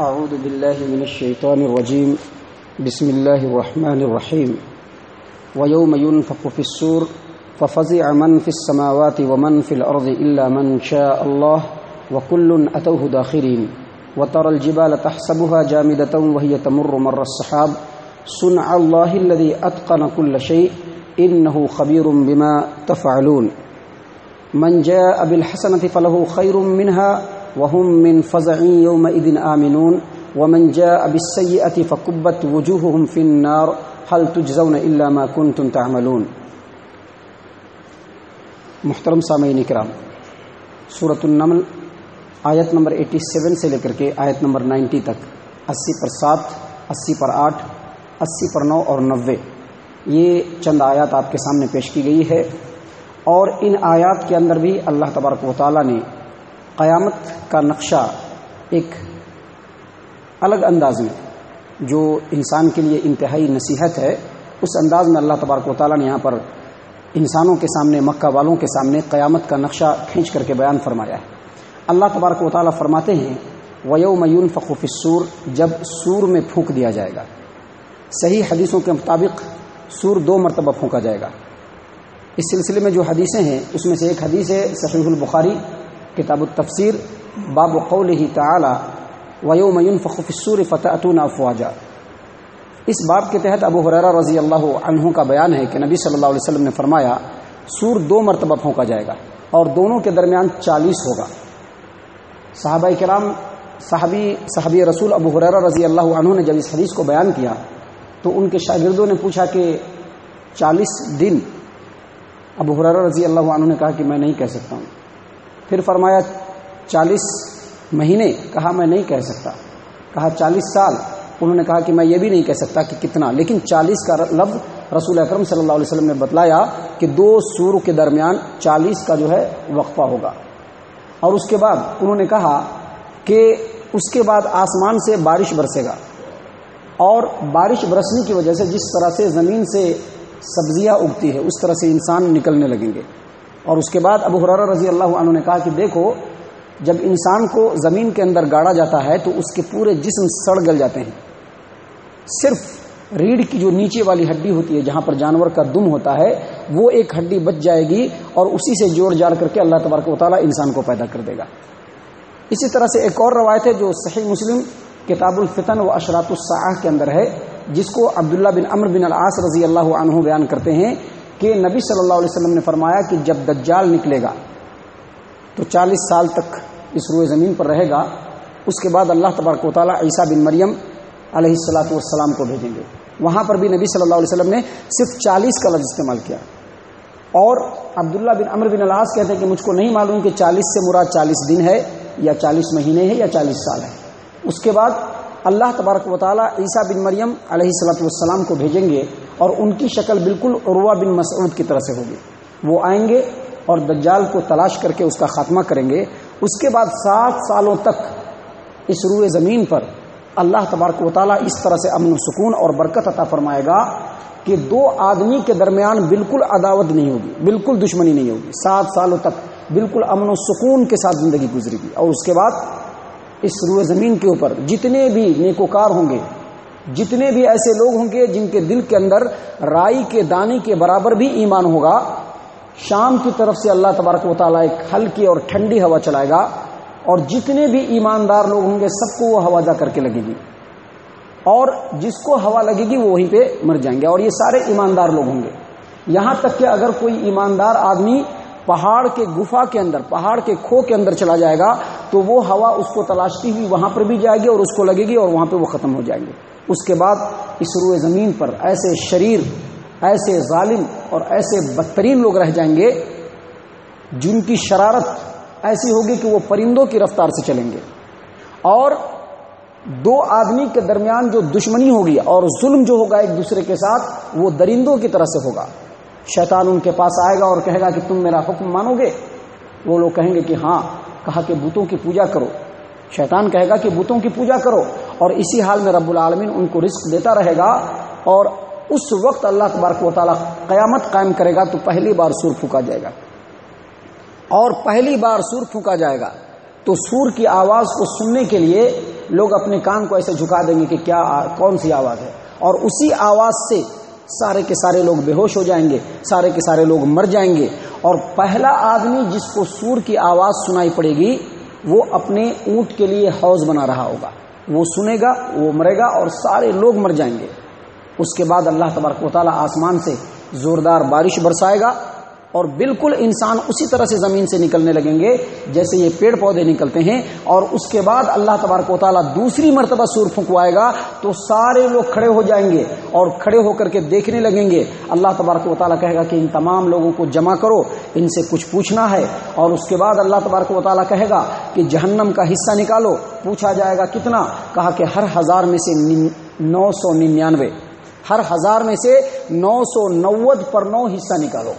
أعوذ بالله من الشيطان الرجيم. بسم الله الرحمن الرحيم. ويوم ينفق في السور، ففزع من في السماوات ومن في الأرض إلا من شاء الله، وكل أتوه داخرين. وترى الجبال تحسبها جامدة وهي تمر مر السحاب. صنع الله الذي أتقن كل شيء، إنه خبير بما تفعلون. من جاء بالحسنة فله خير منها وهم من فزع يومئذ آمنون ومن جاء بالسيئة فكبت وجوههم في النار هل تجزون إلا ما كنتم تعملون. محترم سامعین کرام سورة النمل آیت نمبر 87 سے لے کر کے آیت نمبر 90 تک، اسی پر سات، اسی پر آٹھ، اسی پر نو اور نوے، یہ چند آیات آپ کے سامنے پیش کی گئی ہے اور ان آیات کے اندر بھی اللہ تبارک و تعالیٰ نے قیامت کا نقشہ ایک الگ انداز میں، جو انسان کے لیے انتہائی نصیحت ہے، اس انداز میں اللہ تبارک و تعالیٰ نے یہاں پر انسانوں کے سامنے، مکہ والوں کے سامنے قیامت کا نقشہ کھینچ کر کے بیان فرمایا ہے۔ اللہ تبارک و تعالیٰ فرماتے ہیں ویو میون فقوف سور جب سور میں پھونک دیا جائے گا۔ صحیح حدیثوں کے مطابق سور دو مرتبہ پھونکا جائے گا۔ اس سلسلے میں جو حدیثیں ہیں، اس میں سے ایک حدیث ہے صحیح البخاری کتاب التفسیر، باب قول ہی تعلیٰ ویو میون فقوف سور فتح افواجہ اس باب کے تحت ابو حرارہ رضی اللہ عنہ کا بیان ہے کہ نبی صلی اللہ علیہ وسلم نے فرمایا، سور دو مرتبہ پھونکا جائے گا اور دونوں کے درمیان چالیس ہوگا۔ صحابہ کرام، صحابی صحابی رسول ابو حرارہ رضی اللہ عنہ نے جب اس حدیث کو بیان کیا، تو ان کے شاگردوں نے پوچھا کہ چالیس دن؟ ابو حرارہ رضی اللہ عنہ نے کہا کہ میں نہیں کہہ سکتا ہوں۔ پھر فرمایا، چالیس مہینے، کہا میں نہیں کہہ سکتا۔ کہا، چالیس سال۔ انہوں نے کہا کہ میں یہ بھی نہیں کہہ سکتا کہ کتنا۔ لیکن چالیس کا لفظ رسول اکرم صلی اللہ علیہ وسلم نے بتلایا کہ دو سور کے درمیان چالیس کا جو ہے وقفہ ہوگا۔ اور اس کے بعد انہوں نے کہا کہ اس کے بعد آسمان سے بارش برسے گا۔ اور بارش برسنے کی وجہ سے جس طرح سے زمین سے سبزیاں اگتی ہے اس طرح سے انسان نکلنے لگیں گے۔ اور اس کے بعد ابو حرار رضی اللہ عنہ نے کہا کہ دیکھو، جب انسان کو زمین کے اندر گاڑا جاتا ہے تو اس کے پورے جسم سڑ گل جاتے ہیں۔ صرف ریڑھ کی جو نیچے والی ہڈی ہوتی ہے، جہاں پر جانور کا دم ہوتا ہے، وہ ایک ہڈی بچ جائے گی اور اسی سے جوڑ جاڑ کر کے اللہ تبارک و تعالیٰ انسان کو پیدا کر دے گا۔ اسی طرح سے ایک اور روایت ہے جو صحیح مسلم کتاب الفتن و اشرات الساح کے اندر ہے، جس کو عبداللہ بن امر بن العاص رضی اللہ عنہ بیان کرتے ہیں۔ کہ نبی صلی اللہ علیہ وسلم نے فرمایا کہ جب دجال نکلے گا، تو چالیس سال تک اس روئے زمین پر رہے گا، اس کے بعد اللہ تبارک و تعالیٰ عیسیٰ بن مریم علیہ السلاۃ والسلام کو بھیجیں گے۔ وہاں پر بھی نبی صلی اللہ علیہ وسلم نے صرف چالیس کا لفظ استعمال کیا۔ اور عبداللہ بن امر بن العاص کہتے ہیں کہ مجھ کو نہیں معلوم کہ چالیس سے مراد چالیس دن ہے یا چالیس مہینے ہے یا چالیس سال ہے اس کے بعد اللہ تبارک و تعالیٰ عیسیٰ بن مریم علیہ السلاۃ والسلام کو بھیجیں گے اور ان کی شکل بالکل عروہ بن مسعود کی طرح سے ہوگی۔ وہ آئیں گے اور دجال کو تلاش کر کے اس کا خاتمہ کریں گے۔ اس کے بعد سات سالوں تک اس روئے زمین پر اللہ تبارک و تعالیٰ اس طرح سے امن و سکون اور برکت عطا فرمائے گا کہ دو آدمی کے درمیان بالکل عداوت نہیں ہوگی، بالکل دشمنی نہیں ہوگی۔ سات سالوں تک بالکل امن و سکون کے ساتھ زندگی گزرے گی۔ اور اس کے بعد اس روئے زمین کے اوپر جتنے بھی نیکوکار ہوں گے، جتنے بھی ایسے لوگ ہوں گے جن کے دل کے اندر رائی کے دانے کے برابر بھی ایمان ہوگا، شام کی طرف سے اللہ تبارک و تعالیٰ ایک ہلکی اور ٹھنڈی ہوا چلائے گا اور جتنے بھی ایماندار لوگ ہوں گے سب کو وہ ہوا جا کر کے لگے گی۔ اور جس کو ہوا لگے گی وہ وہیں پہ مر جائیں گے اور یہ سارے ایماندار لوگ ہوں گے۔ یہاں تک کہ اگر کوئی ایماندار آدمی پہاڑ کے گفا کے اندر، پہاڑ کے کھو کے اندر چلا جائے گا، تو وہ ہوا اس کو تلاشتی ہوئی وہاں پر بھی جائے گی اور اس کو لگے گی اور وہاں پہ وہ ختم ہو جائیں گے۔ اس کے بعد اس روئے زمین پر ایسے شریر، ایسے ظالم اور ایسے بدترین لوگ رہ جائیں گے جن کی شرارت ایسی ہوگی کہ وہ پرندوں کی رفتار سے چلیں گے۔ اور دو آدمی کے درمیان جو دشمنی ہوگی اور ظلم جو ہوگا ایک دوسرے کے ساتھ، وہ درندوں کی طرح سے ہوگا۔ شیطان ان کے پاس آئے گا اور کہے گا کہ تم میرا حکم مانو گے؟ وہ لوگ کہیں گے کہ ہاں کہا کہ بتوں کی پوجا کرو۔ شیطان کہے گا کہ بتوں کی پوجا کرو۔ اور اسی حال میں رب العالمین ان کو رزق دیتا رہے گا اور اس وقت اللہ تبارک و تعالیٰ قیامت قائم کرے گا تو پہلی بار سور پھونکا جائے گا۔ اور پہلی بار سور پھونکا جائے گا۔ تو سور کی آواز کو سننے کے لیے لوگ اپنے کان کو ایسے جھکا دیں گے کہ کیا، کون سی آواز ہے؟ اور اسی آواز سے سارے کے سارے لوگ بے ہوش ہو جائیں گے، سارے کے سارے لوگ مر جائیں گے۔ اور پہلا آدمی جس کو سور کی آواز سنائی پڑے گی، وہ اپنے اونٹ کے لیے حوض بنا رہا ہوگا۔ وہ سنے گا، وہ مرے گا اور سارے لوگ مر جائیں گے۔ اس کے بعد اللہ تبارک و تعالیٰ آسمان سے زوردار بارش برسائے گا۔ اور بالکل انسان اسی طرح سے زمین سے نکلنے لگیں گے جیسے یہ پیڑ پودے نکلتے ہیں اور اس کے بعد اللہ تبارک و تعالیٰ دوسری مرتبہ سور پھنکوائے گا تو سارے لوگ کھڑے ہو جائیں گے اور کھڑے ہو کر کے دیکھنے لگیں گے۔ اللہ تبارک و تعالیٰ کہے گا کہ ان تمام لوگوں کو جمع کرو، ان سے کچھ پوچھنا ہے۔ اور اس کے بعد اللہ تبارک و تعالیٰ کہے گا کہ جہنم کا حصہ نکالو۔ پوچھا جائے گا کتنا؟ کہا کہ ہر ہزار میں سے نو سو ننانوے۔ ہر ہزار میں سے نو سو نوود پر نو حصہ نکالو۔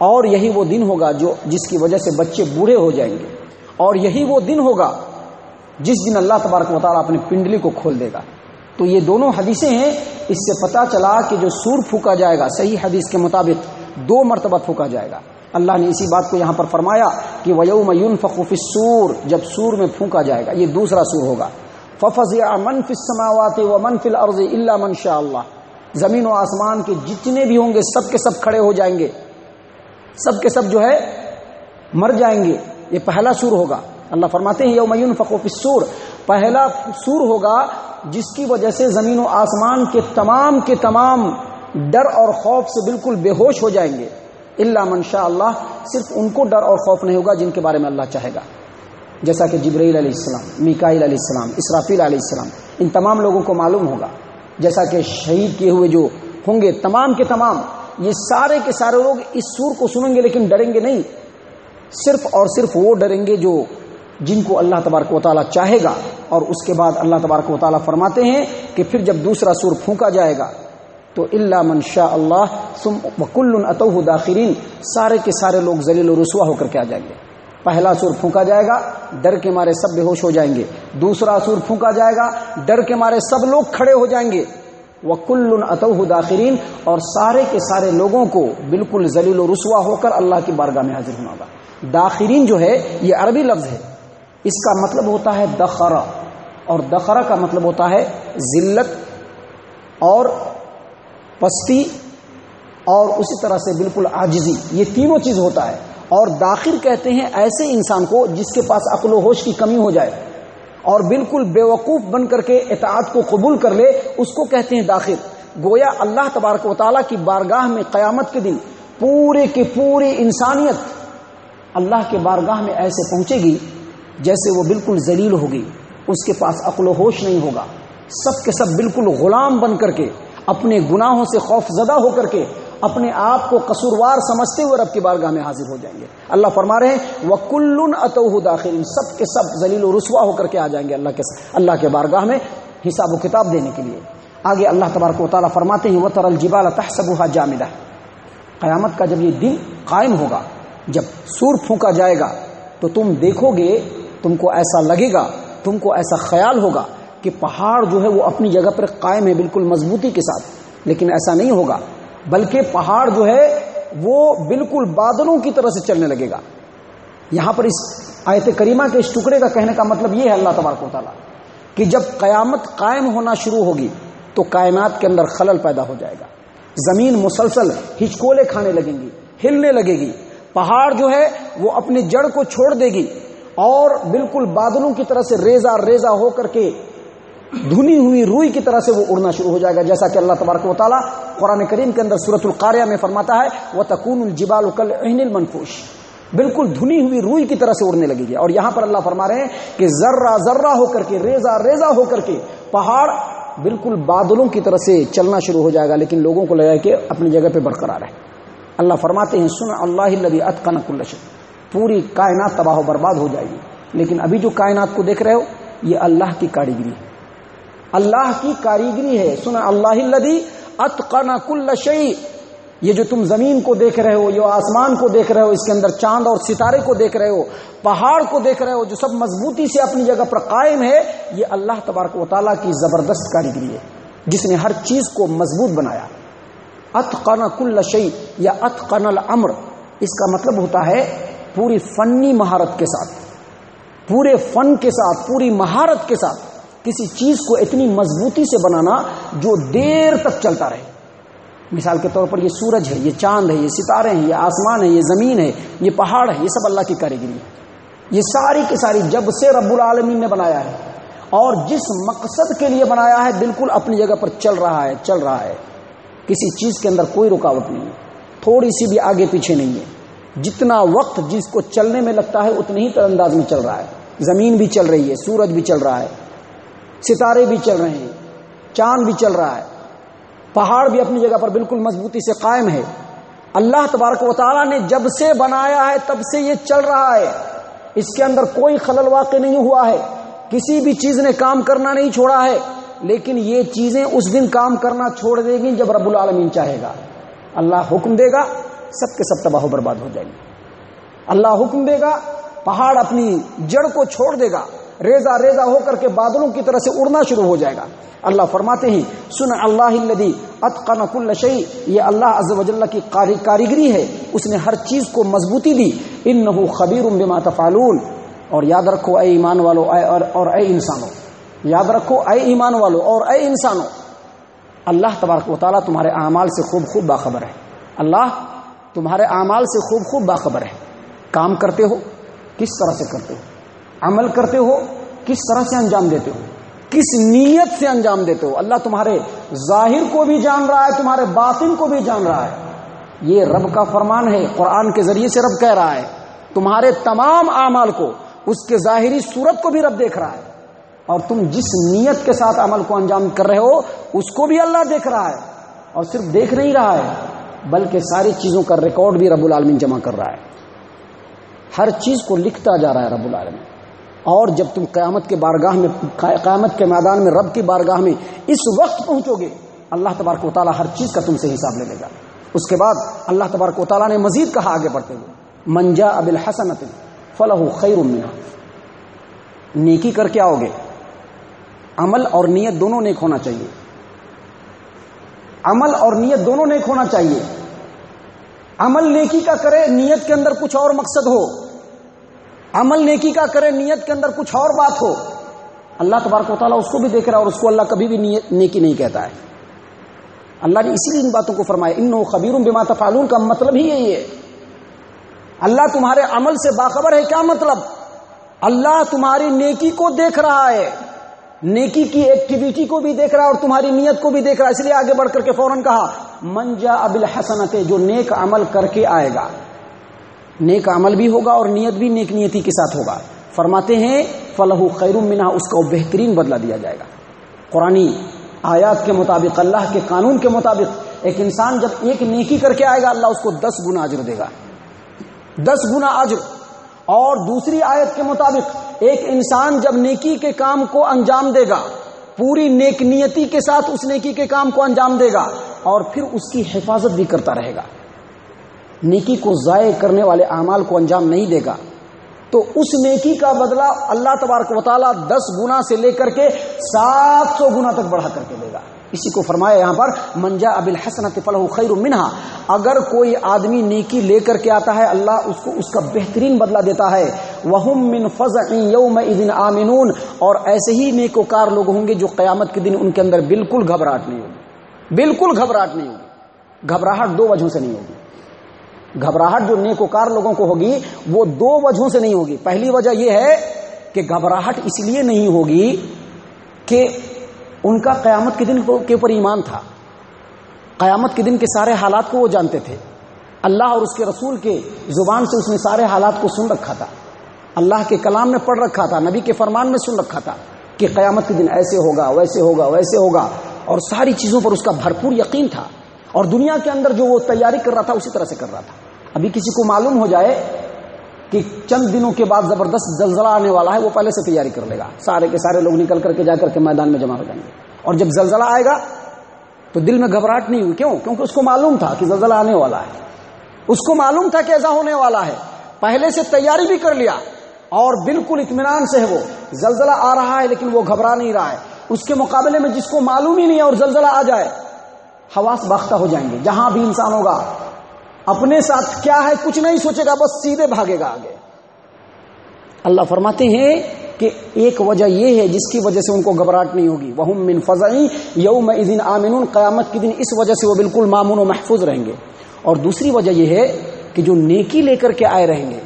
اور یہی وہ دن ہوگا جو جس کی وجہ سے بچے بوڑھے ہو جائیں گے۔ اور یہی وہ دن ہوگا جس دن اللہ تبارک و تعالیٰ اپنی پنڈلی کو کھول دے گا۔ تو یہ دونوں حدیثیں ہیں۔ اس سے پتا چلا کہ جو سور پھونکا جائے گا، صحیح حدیث کے مطابق دو مرتبہ پھونکا جائے گا۔ اللہ نے اسی بات کو یہاں پر فرمایا کہ ویوم فقوف سور جب سور میں پھونکا جائے گا، یہ دوسرا سور ہوگا۔ ففز من السماوات و من فل اللہ من شاء اللہ زمین و آسمان کے جتنے بھی ہوں گے، سب کے سب کھڑے ہو جائیں گے۔ سب کے سب جو ہے مر جائیں گے۔ یہ پہلا سور ہوگا۔ اللہ فرماتے ہیں، یوم فقوف سور پہلا سور ہوگا جس کی وجہ سے زمین و آسمان کے تمام کے تمام ڈر اور خوف سے بالکل بے ہوش ہو جائیں گے۔ اللہ منشاء اللہ، صرف ان کو ڈر اور خوف نہیں ہوگا جن کے بارے میں اللہ چاہے گا۔ جیسا کہ جبرائیل علیہ السلام میکائل علیہ السلام، اسرافیل علیہ السلام، ان تمام لوگوں کو معلوم ہوگا۔ جیسا کہ شہید کیے ہوئے جو ہوں گے، تمام کے تمام یہ سارے کے سارے لوگ اس سور کو سنیں گے لیکن ڈریں گے نہیں۔ صرف اور صرف وہ ڈریں گے جو جن کو اللہ تبارک و تعالیٰ چاہے گا۔ اور اس کے بعد اللہ تبارک و تعالیٰ فرماتے ہیں کہ پھر جب دوسرا سور پھونکا جائے گا تو اللہ منشا اللہ کل اتو داخرین۔ سارے کے سارے لوگ ذلیل و رسوا ہو کر کے آ جائیں گے۔ پہلا سور پھونکا جائے گا، ڈر کے مارے سب بے ہوش ہو جائیں گے۔ دوسرا سور پھونکا جائے گا، ڈر کے مارے سب لوگ کھڑے ہو جائیں گے۔ وہ کل اتو داخرین، اور سارے کے سارے لوگوں کو بالکل ذلیل و رسوا ہو کر اللہ کی بارگاہ میں حاضر ہونا ہوگا۔ داخرین جو ہے، یہ عربی لفظ ہے۔ اس کا مطلب ہوتا ہے دخرا۔ اور دخرا کا مطلب ہوتا ہے ذلت اور پستی اور اسی طرح سے بالکل آجزی یہ تینوں چیز ہوتا ہے۔ اور داخل کہتے ہیں ایسے انسان کو جس کے پاس عقل و ہوش کی کمی ہو جائے۔ اور بالکل بے وقوف بن کر کے اطاعت کو قبول کر لے، اس کو کہتے ہیں داخل۔ گویا اللہ تبارک و تعالیٰ کی بارگاہ میں قیامت کے دن پورے کے پوری انسانیت اللہ کے بارگاہ میں ایسے پہنچے گی جیسے وہ بالکل ذلیل ہوگی۔ اس کے پاس عقل و ہوش نہیں ہوگا۔ سب کے سب بالکل غلام بن کر کے، اپنے گناہوں سے خوف زدہ ہو کر کے اپنے آپ کو قصوروار سمجھتے ہوئے رب کی بارگاہ میں حاضر ہو جائیں گے۔ اللہ فرما رہے ہیں وہ کل اتو داخل۔ سب کے سب ذلیل و رسوا ہو کر کے آ جائیں گے اللہ کے اللہ کے بارگاہ میں حساب و کتاب دینے کے لیے۔ آگے اللہ تبارک و تعالیٰ فرماتے ہیں وہ ترل جبال تحسبہ جامدہ قیامت کا جب یہ دن قائم ہوگا، جب سور پھونکا جائے گا، تو تم دیکھو گے، تم کو ایسا لگے گا، تم کو ایسا خیال ہوگا کہ پہاڑ جو ہے وہ اپنی جگہ پر قائم ہے، بالکل مضبوطی کے ساتھ۔ لیکن ایسا نہیں ہوگا۔ بلکہ پہاڑ جو ہے وہ بالکل بادلوں کی طرح سے چلنے لگے گا۔ یہاں پر اس آیت کریمہ کے اس ٹکڑے کا کہنے کا مطلب یہ ہے اللہ تبارک و تعالیٰ کہ جب قیامت قائم ہونا شروع ہوگی تو کائنات کے اندر خلل پیدا ہو جائے گا۔ زمین مسلسل ہچکولے کھانے لگیں گی، ہلنے لگے گی۔ پہاڑ جو ہے وہ اپنی جڑ کو چھوڑ دے گی اور بالکل بادلوں کی طرح سے ریزا ریزا ہو کر کے دھنی ہوئی روئی کی طرح سے وہ اڑنا شروع ہو جائے گا، جیسا کہ اللہ تبارک و تعالیٰ قرآن کریم کے اندر صورت القاریہ میں فرماتا ہے وہ تکون الجبال کل المنفوش۔ بالکل دھنی ہوئی روئی کی طرح سے اڑنے لگی گی اور یہاں پر اللہ فرما رہے ہیں کہ ذرہ ذرہ ہو کر کے ریزا ریزا ہو کر کے پہاڑ بالکل بادلوں کی طرح سے چلنا شروع ہو جائے گا، لیکن لوگوں کو لگا کہ اپنی جگہ پہ برقرار ہے۔ اللہ فرماتے ہیں، سن اللہ اتقن کل پوری کائنات تباہ و برباد ہو جائے گی۔ لیکن ابھی جو کائنات کو دیکھ رہے ہو، یہ اللہ کی کاریگری ہے۔ اللہ کی کاریگری ہے۔ سنا اللہ الدی اتقنا کل شعی یہ جو تم زمین کو دیکھ رہے ہو، یہ آسمان کو دیکھ رہے ہو، اس کے اندر چاند اور ستارے کو دیکھ رہے ہو، پہاڑ کو دیکھ رہے ہو، جو سب مضبوطی سے اپنی جگہ پر قائم ہے، یہ اللہ تبارک و تعالیٰ کی زبردست کاریگری ہے۔ جس نے ہر چیز کو مضبوط بنایا۔ اتقنا کل شعی یا اتقن الامر۔ اس کا مطلب ہوتا ہے پوری فنی مہارت کے ساتھ۔ پورے فن کے ساتھ، پوری مہارت کے ساتھ۔ کسی چیز کو اتنی مضبوطی سے بنانا جو دیر تک چلتا رہے۔ مثال کے طور پر یہ سورج ہے، یہ چاند ہے، یہ ستارے ہیں، یہ آسمان ہے، یہ زمین ہے، یہ پہاڑ ہے، یہ سب اللہ کی کاریگری ہے۔ یہ ساری کی ساری جب سے رب العالمین نے بنایا ہے اور جس مقصد کے لیے بنایا ہے، بالکل اپنی جگہ پر چل رہا ہے، چل رہا ہے۔ کسی چیز کے اندر کوئی رکاوٹ نہیں ہے۔ تھوڑی سی بھی آگے پیچھے نہیں ہے۔ جتنا وقت جس کو چلنے میں لگتا ہے اتنے ہی تر انداز میں چل رہا ہے۔ زمین بھی چل رہی ہے، سورج بھی چل رہا ہے۔ ستارے بھی چل رہے ہیں، چاند بھی چل رہا ہے۔ پہاڑ بھی اپنی جگہ پر بالکل مضبوطی سے قائم ہے۔ اللہ تبارک و تعالیٰ نے جب سے بنایا ہے، تب سے یہ چل رہا ہے۔ اس کے اندر کوئی خلل واقع نہیں ہوا ہے۔ کسی بھی چیز نے کام کرنا نہیں چھوڑا ہے، لیکن یہ چیزیں اس دن کام کرنا چھوڑ دے گی جب رب العالمین چاہے گا۔ اللہ حکم دے گا، سب کے سب تباہ و برباد ہو جائیں گے۔ اللہ حکم دے گا، پہاڑ اپنی جڑ کو چھوڑ دے گا۔ ریزا ریزا ہو کر کے بادلوں کی طرح سے اڑنا شروع ہو جائے گا۔ اللہ فرماتے ہیں، سن اللہ اتقن کل شعی یہ اللہ عز و جل کی کاریگری ہے۔ اس نے ہر چیز کو مضبوطی دی۔ ان خبیر بما تفعلون۔ اور یاد رکھو، اے ایمان والو، اے اور اے انسانوں یاد رکھو، اے ایمان والو، اور اے انسانوں اللہ تبارک و تعالیٰ تمہارے اعمال سے خوب خوب باخبر ہے۔ اللہ تمہارے اعمال سے خوب خوب باخبر ہے۔ کام کرتے ہو، کس طرح سے کرتے ہو؟ عمل کرتے ہو، کس طرح سے انجام دیتے ہو؟ کس نیت سے انجام دیتے ہو؟ اللہ تمہارے ظاہر کو بھی جان رہا ہے، تمہارے باطن کو بھی جان رہا ہے۔ یہ رب کا فرمان ہے، قرآن کے ذریعے سے رب کہہ رہا ہے۔ تمہارے تمام اعمال کو، اس کے ظاہری صورت کو بھی رب دیکھ رہا ہے۔ اور تم جس نیت کے ساتھ عمل کو انجام کر رہے ہو، اس کو بھی اللہ دیکھ رہا ہے۔ اور صرف دیکھ نہیں رہا ہے، بلکہ ساری چیزوں کا ریکارڈ بھی رب العالمین جمع کر رہا ہے۔ ہر چیز کو لکھتا جا رہا ہے رب العالمین۔ اور جب تم قیامت کے بارگاہ میں قیامت کے میدان میں رب کی بارگاہ میں اس وقت پہنچو گے، اللہ تبارک و تعالیٰ ہر چیز کا تم سے حساب لے لے گا۔ اس کے بعد اللہ تبارک و تعالیٰ نے مزید کہا آگے بڑھتے ہوئے منجا ابل حسنت فلاح خیر نیکی کر کے آؤ گے۔ عمل اور نیت دونوں نیک ہونا چاہیے۔ عمل اور نیت دونوں نیک ہونا چاہیے۔ عمل نیکی کا کرے، نیت کے اندر کچھ اور مقصد ہو۔ عمل نیکی کا کرے، نیت کے اندر کچھ اور بات ہو۔ اللہ تبارک و تعالیٰ اس کو بھی دیکھ رہا ہے اور اس کو اللہ کبھی بھی نیکی نہیں کہتا ہے۔ اللہ نے اسی لیے ان باتوں کو فرمایا ان خبیر بما تفعلون کا مطلب ہی یہی ہے۔ اللہ تمہارے عمل سے باخبر ہے، کیا مطلب؟ اللہ تمہاری نیکی کو دیکھ رہا ہے۔ نیکی کی ایکٹیویٹی کو بھی دیکھ رہا ہے اور تمہاری نیت کو بھی دیکھ رہا ہے۔ اس لیے آگے بڑھ کر کے فوراً کہا منجا ابل حسنت جو نیک عمل کر کے آئے گا۔ نیک عمل بھی ہوگا اور نیت بھی نیک نیتی کے ساتھ ہوگا۔ فرماتے ہیں فلاح خیر منہا اس کا بہترین بدلہ دیا جائے گا۔ قرآن آیات کے مطابق، اللہ کے قانون کے مطابق، ایک انسان جب ایک نیکی کر کے آئے گا، اللہ اس کو دس گنا اجر دے گا۔ دس گنا اجر۔ اور دوسری آیت کے مطابق، ایک انسان جب نیکی کے کام کو انجام دے گا، پوری نیک نیتی کے ساتھ اس نیکی کے کام کو انجام دے گا، اور پھر اس کی حفاظت بھی کرتا رہے گا۔ نیکی کو ضائع کرنے والے اعمال کو انجام نہیں دے گا۔ تو اس نیکی کا بدلہ اللہ تبارک و تعالیٰ دس گنا سے لے کر کے سات سو گنا تک بڑھا کر کے دے گا۔ اسی کو فرمایا یہاں پر منجا ابل حسنت فلح خیر منہا اگر کوئی آدمی نیکی لے کر کے آتا ہے، اللہ اس کو اس کا بہترین بدلہ دیتا ہے۔ وہ من فض یوم آمنون۔ اور ایسے ہی نیکوکار لوگ ہوں گے جو قیامت کے دن ان کے اندر بالکل گھبراہٹ نہیں ہوگی۔ بالکل گھبراہٹ نہیں ہوگی۔ گھبراہٹ دو وجہوں سے نہیں ہوگی۔ گھبراہٹ جو نیکوکار لوگوں کو ہوگی، وہ دو وجہوں سے نہیں ہوگی۔ پہلی وجہ یہ ہے کہ گھبراہٹ اس لیے نہیں ہوگی کہ ان کا قیامت کے دن کے اوپر ایمان تھا۔ قیامت کے دن کے سارے حالات کو وہ جانتے تھے۔ اللہ اور اس کے رسول کے زبان سے اس نے سارے حالات کو سن رکھا تھا۔ اللہ کے کلام میں پڑھ رکھا تھا، نبی کے فرمان میں سن رکھا تھا کہ قیامت کے دن ایسے ہوگا، ویسے ہوگا ویسے ہوگا۔ اور ساری چیزوں پر اس کا بھرپور یقین تھا۔ اور دنیا کے اندر جو وہ تیاری کر رہا تھا، اسی طرح سے کر رہا تھا۔ ابھی کسی کو معلوم ہو جائے کہ چند دنوں کے بعد زبردست زلزلہ آنے والا ہے، وہ پہلے سے تیاری کر لے گا۔ سارے کے سارے لوگ نکل کر کے جا کر کے میدان میں جمع ہو جائیں گے۔ اور جب زلزلہ آئے گا تو دل میں گھبراہٹ نہیں ہوئی۔ کیوں؟ کیونکہ اس کو معلوم تھا کہ زلزلہ آنے والا ہے۔ اس کو معلوم تھا کہ ایسا ہونے والا ہے۔ پہلے سے تیاری بھی کر لیا اور بالکل اطمینان سے ہے وہ۔ زلزلہ آ رہا ہے لیکن وہ گھبرا نہیں رہا ہے۔ اس کے مقابلے میں جس کو معلوم ہی نہیں ہے اور زلزلہ آ جائے، حواس باختہ ہو جائیں گے۔ جہاں بھی انسان ہوگا اپنے ساتھ کیا ہے کچھ نہیں سوچے گا، بس سیدھے بھاگے گا آگے۔ اللہ فرماتے ہیں کہ ایک وجہ یہ ہے جس کی وجہ سے ان کو گھبراہٹ نہیں ہوگی۔ وہ من فضائی یوم آمن قیامت کے دن اس وجہ سے وہ بالکل معمون و محفوظ رہیں گے۔ اور دوسری وجہ یہ ہے کہ جو نیکی لے کر کے آئے رہیں گے،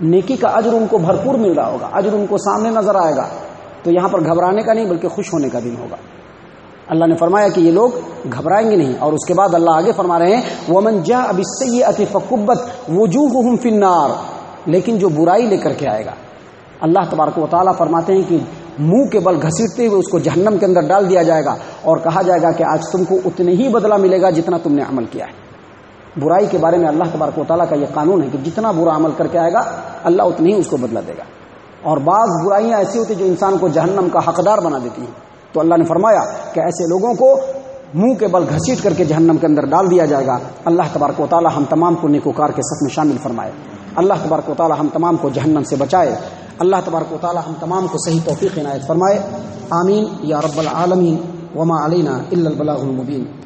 نیکی کا اجر ان کو بھرپور مل رہا ہوگا، اجر ان کو سامنے نظر آئے گا۔ تو یہاں پر گھبرانے کا نہیں، بلکہ خوش ہونے کا دن ہوگا۔ اللہ نے فرمایا کہ یہ لوگ گھبرائیں گے نہیں۔ اور اس کے بعد اللہ آگے فرما رہے ہیں وہ جا اب اس سے یہ عطفقبت وجوہ فنار لیکن جو برائی لے کر کے آئے گا۔ اللہ تبارک و تعالیٰ فرماتے ہیں کہ منہ کے بل گھسیٹتے ہوئے اس کو جہنم کے اندر ڈال دیا جائے گا۔ اور کہا جائے گا کہ آج تم کو اتنے ہی بدلہ ملے گا جتنا تم نے عمل کیا ہے۔ برائی کے بارے میں اللہ تبارک و تعالیٰ کا یہ قانون ہے کہ جتنا برا عمل کر کے آئے گا، اللہ اتنی ہی اس کو بدلا دے گا۔ اور بعض برائیاں ایسی ہوتی جو انسان کو جہنم کا حقدار بنا دیتی ہیں۔ تو اللہ نے فرمایا کہ ایسے لوگوں کو منہ کے بل گھسیٹ کر کے جہنم کے اندر ڈال دیا جائے گا۔ اللہ تبارک و تعالیٰ ہم تمام کو نیکوکار کے سب میں شامل فرمائے۔ اللہ تبارک و تعالیٰ ہم تمام کو جہنم سے بچائے۔ اللہ تبارک و تعالیٰ ہم تمام کو صحیح توفیق عنایت فرمائے۔ آمین۔ یا رب العالمین۔ وما علینا الا البلاغ المبین۔